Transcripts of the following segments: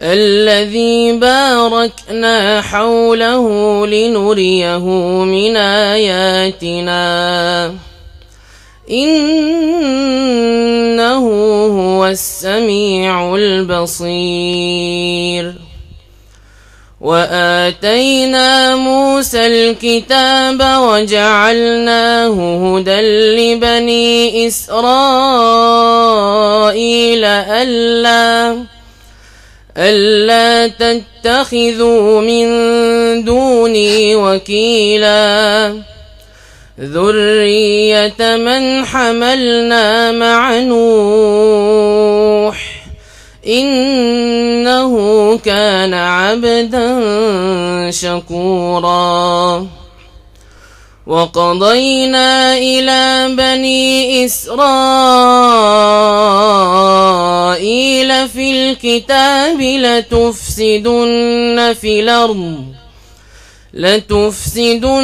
الذي باركنا حوله لنريه من آياتنا. إنه هو السميع البصير. وآتينا موسى الكتاب وجعلناه هدى لبني إسرائيل ألا ألا تتخذوا من دوني وكيلا. ذرية من حملنا مع نوح إنه كان عبدا شكورا. وقضينا إلى بني إسرائيل في الكتاب لتفسدن في الأرض لتفسدن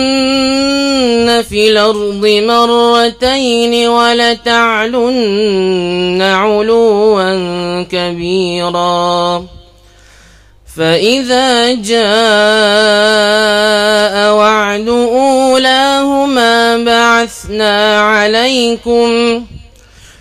في الأرض مرتين ولتعلن علوا كبيرا. فإذا جاء وعد أولاهما بعثنا عليكم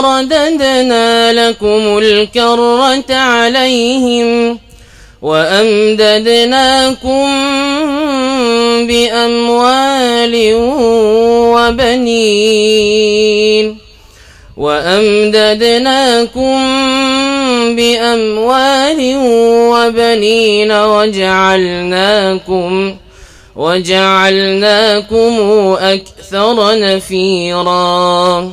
رددنا لكم الكرة عليهم وأمددناكم بأموال وبنين وأمددناكم بأموال وبنين وجعلناكم وجعلناكم أكثر نفيراً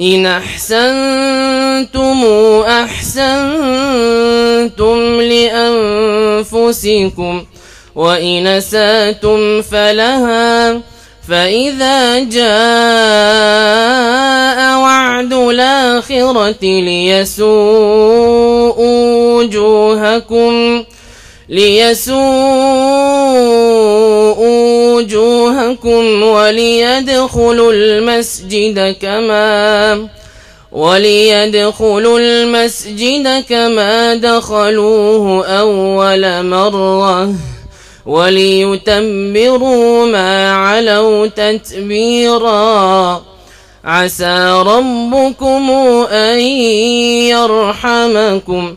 إن أحسنتم أحسنتم لأنفسكم وإن أسأتم فلها فإذا جاء وعد الآخرة ليسوء وجوهكم ليسوء وجوهكم وليدخلوا المسجد كما وليدخلوا المسجد كما دخلوه أول مرة وليتبروا ما علوا تتبيرا. عسى ربكم أن يرحمكم.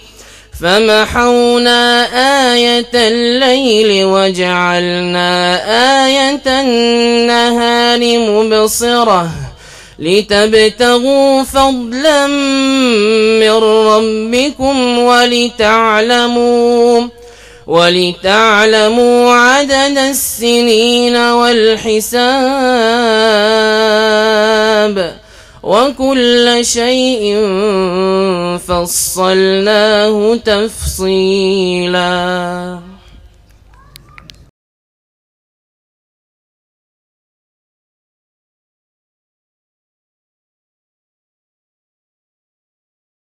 فمحونا آية الليل وجعلنا آية النهار مبصرة لتبتغوا فضلا من ربكم ولتعلموا ولتعلموا عدد السنين والحساب وكل شيء فصلناه تفصيلاً.